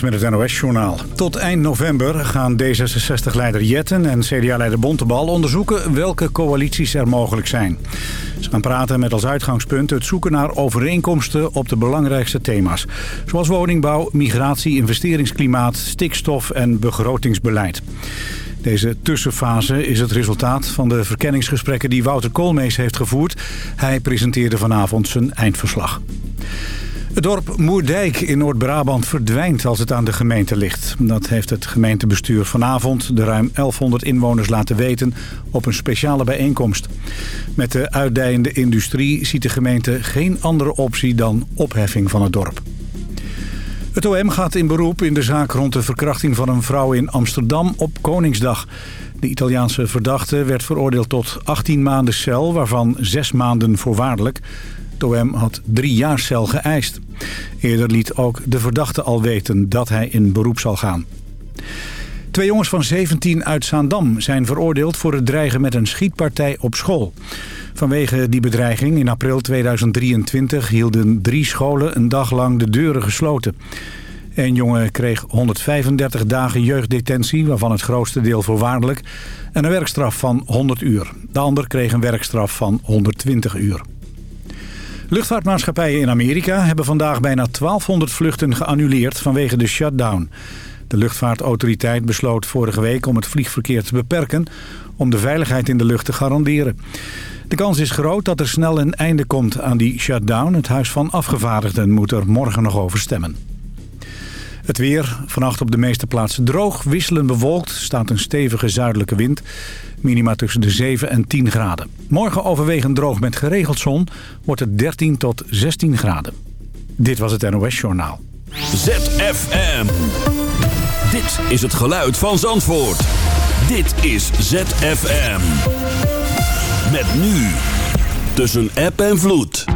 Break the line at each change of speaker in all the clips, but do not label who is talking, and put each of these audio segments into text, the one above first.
met het NOS-journaal. Tot eind november gaan D66-leider Jetten en CDA-leider Bontebal onderzoeken welke coalities er mogelijk zijn. Ze gaan praten met als uitgangspunt het zoeken naar overeenkomsten op de belangrijkste thema's. Zoals woningbouw, migratie, investeringsklimaat, stikstof en begrotingsbeleid. Deze tussenfase is het resultaat van de verkenningsgesprekken die Wouter Koolmees heeft gevoerd. Hij presenteerde vanavond zijn eindverslag. Het dorp Moerdijk in Noord-Brabant verdwijnt als het aan de gemeente ligt. Dat heeft het gemeentebestuur vanavond de ruim 1100 inwoners laten weten op een speciale bijeenkomst. Met de uitdijende industrie ziet de gemeente geen andere optie dan opheffing van het dorp. Het OM gaat in beroep in de zaak rond de verkrachting van een vrouw in Amsterdam op Koningsdag. De Italiaanse verdachte werd veroordeeld tot 18 maanden cel, waarvan 6 maanden voorwaardelijk. Het OM had drie jaar cel geëist. Eerder liet ook de verdachte al weten dat hij in beroep zal gaan. Twee jongens van 17 uit Zaandam zijn veroordeeld voor het dreigen met een schietpartij op school. Vanwege die bedreiging in april 2023 hielden drie scholen een dag lang de deuren gesloten. Een jongen kreeg 135 dagen jeugddetentie, waarvan het grootste deel voorwaardelijk, en een werkstraf van 100 uur. De ander kreeg een werkstraf van 120 uur. Luchtvaartmaatschappijen in Amerika hebben vandaag bijna 1200 vluchten geannuleerd vanwege de shutdown. De luchtvaartautoriteit besloot vorige week om het vliegverkeer te beperken om de veiligheid in de lucht te garanderen. De kans is groot dat er snel een einde komt aan die shutdown. Het Huis van Afgevaardigden moet er morgen nog over stemmen. Het weer, vannacht op de meeste plaatsen droog, wisselend bewolkt, staat een stevige zuidelijke wind. Minima tussen de 7 en 10 graden. Morgen overwegend droog met geregeld zon, wordt het 13 tot 16 graden. Dit was het NOS Journaal.
ZFM. Dit is het geluid van Zandvoort. Dit is ZFM. Met nu. Tussen app en vloed.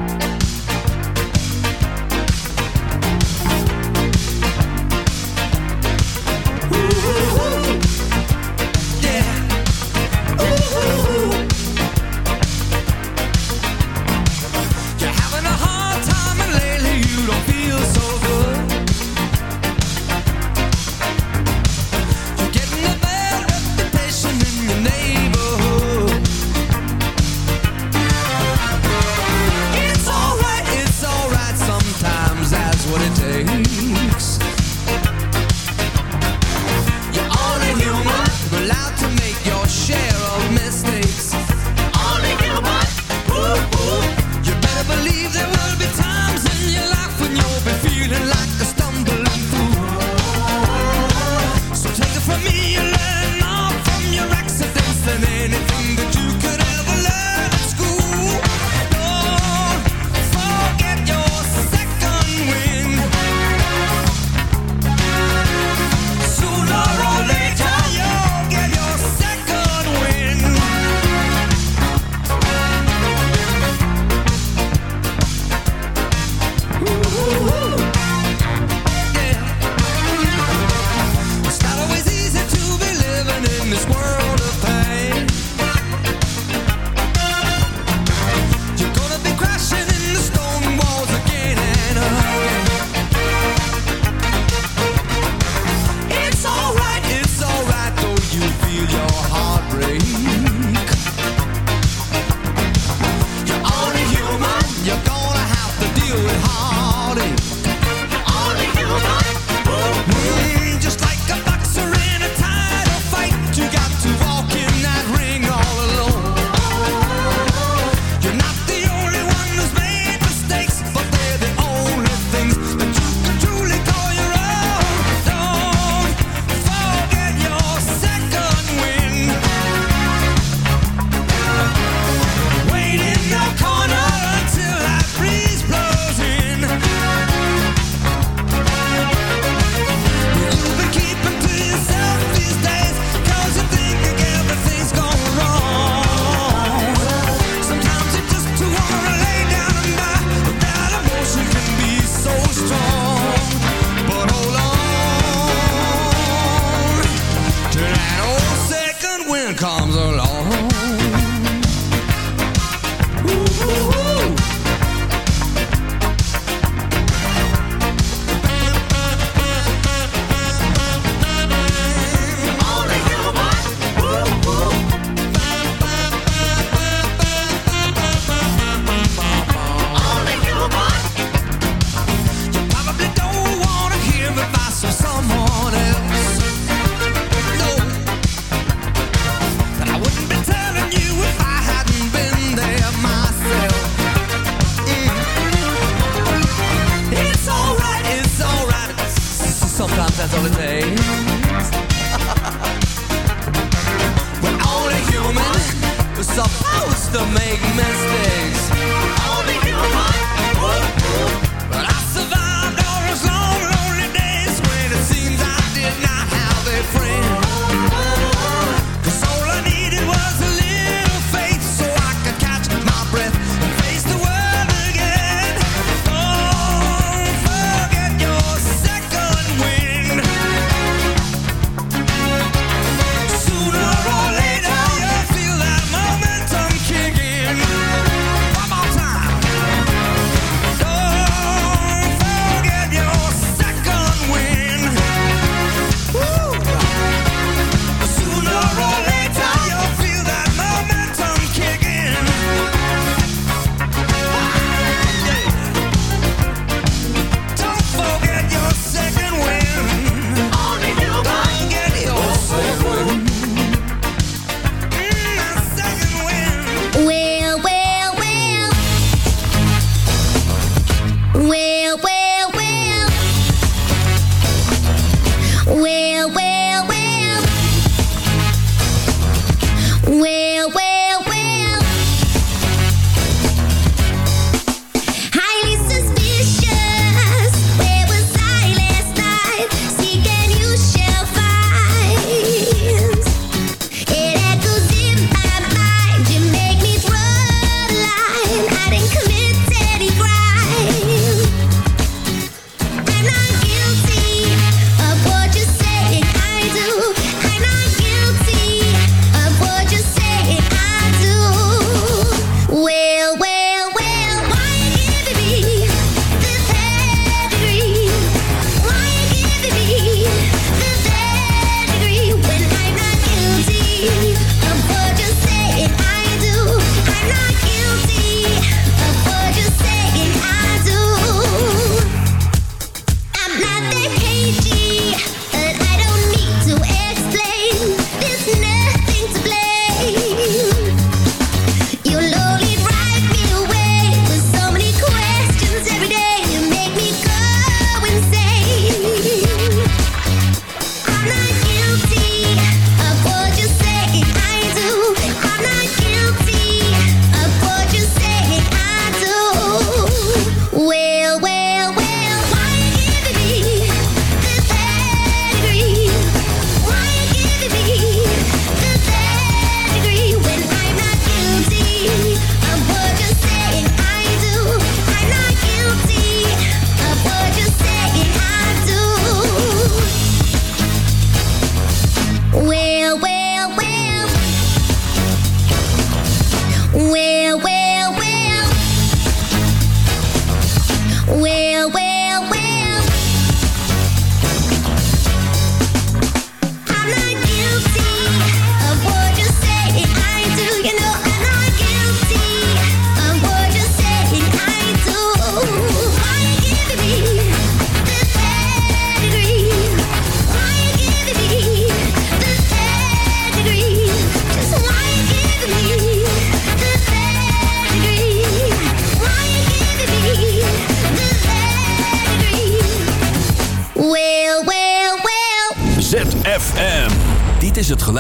mistakes. I'll be doing my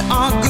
That
are
good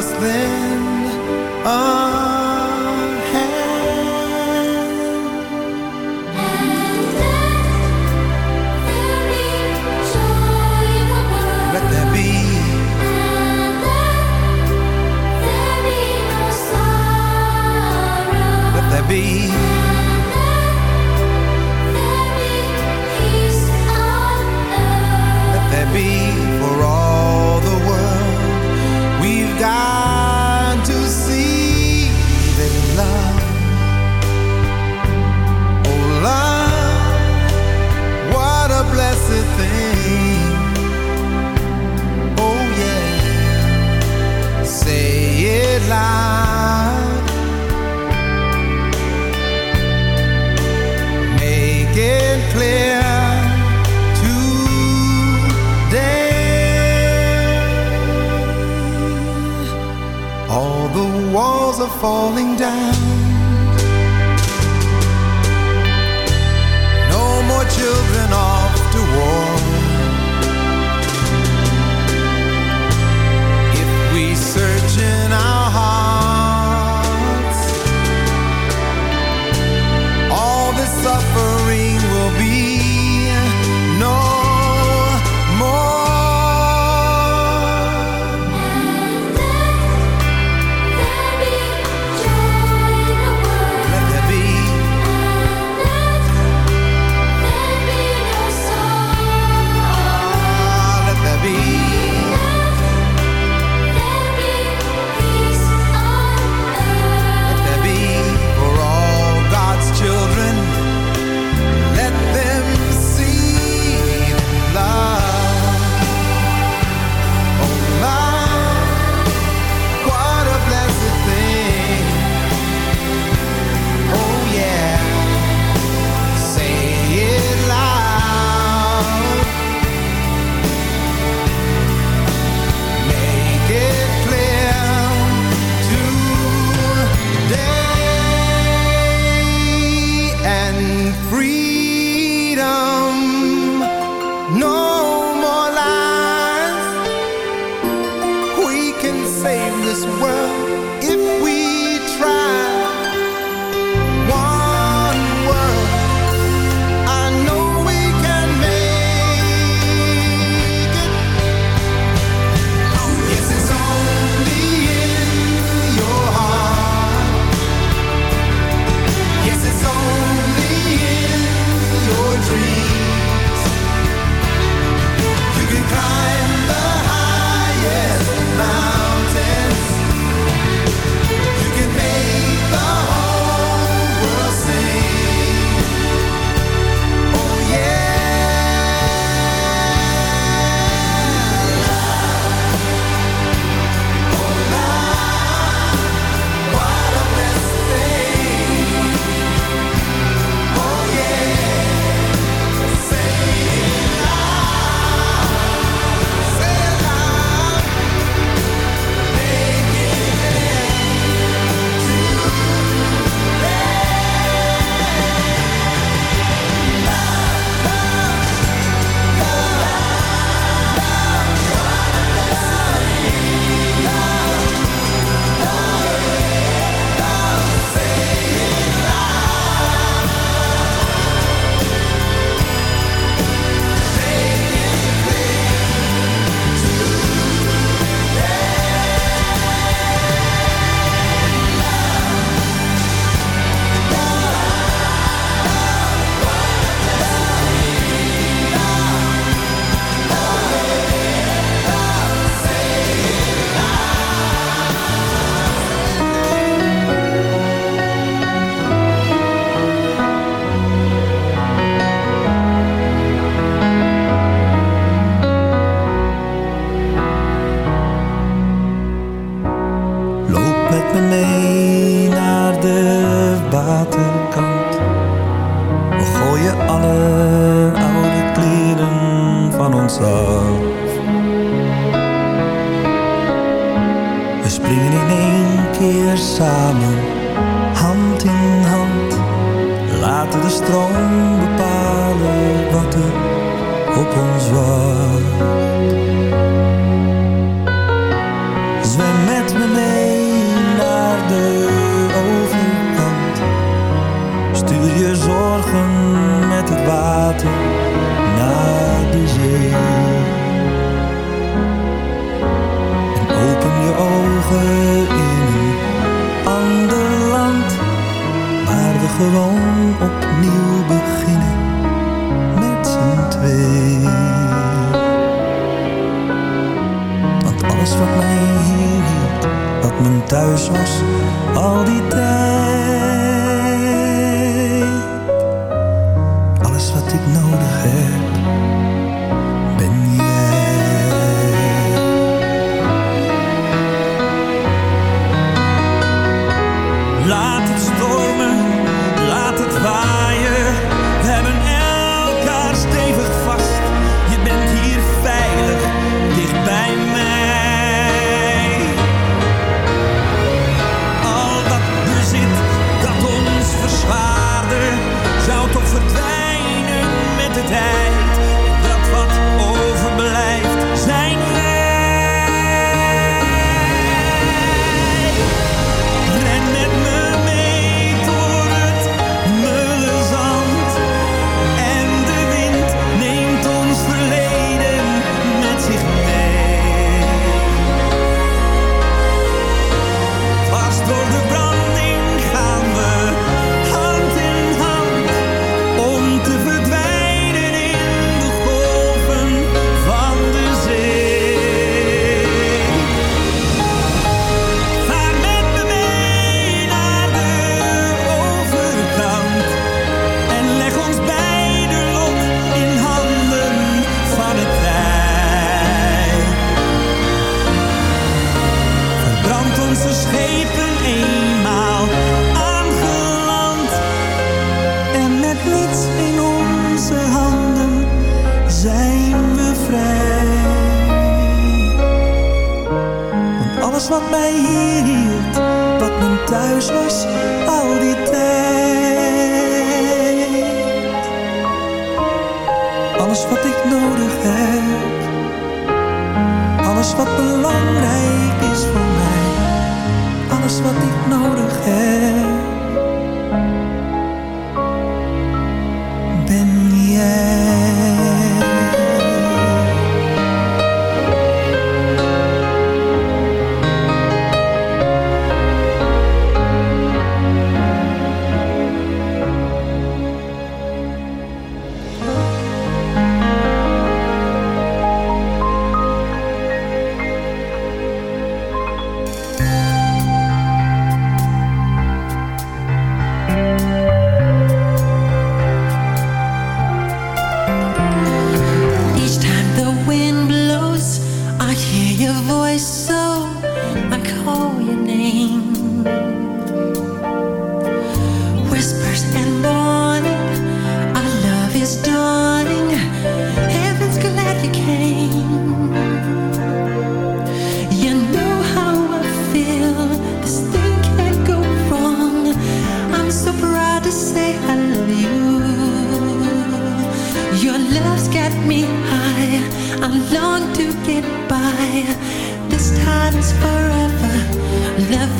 Just then. Oh. falling down.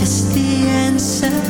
Is
the answer.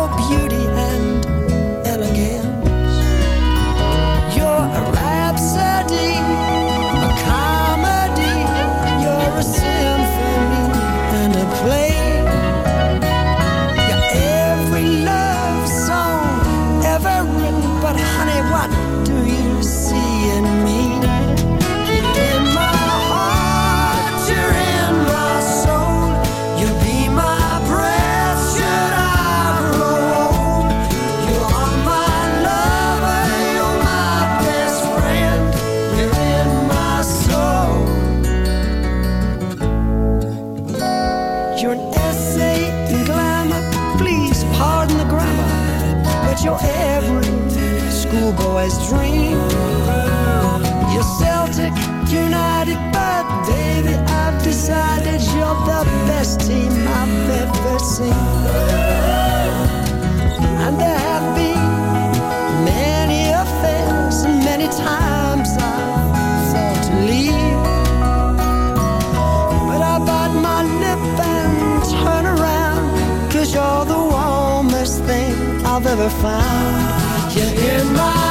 found. You're in my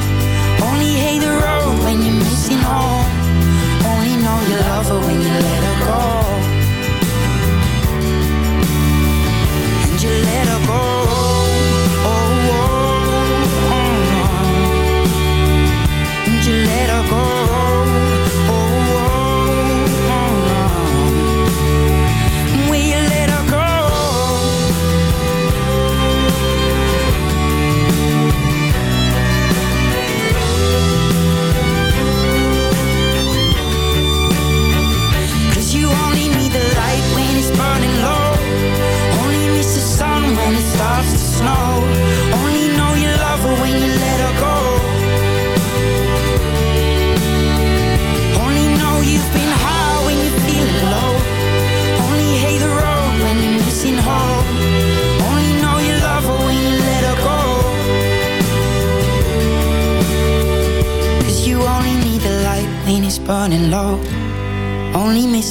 her when you let her go. And you let her go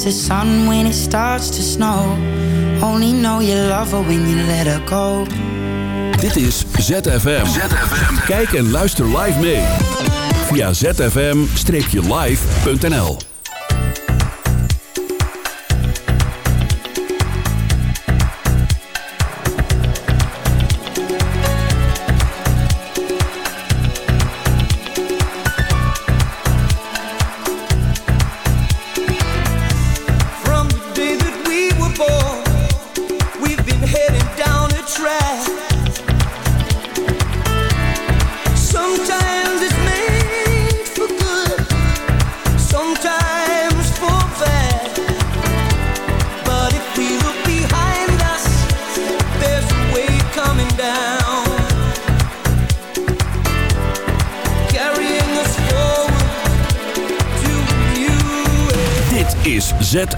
miss the sun when it starts to snow. Only know you love her when you let her go.
Dit is ZFM. Kijk en luister live mee. Via zfm-live.nl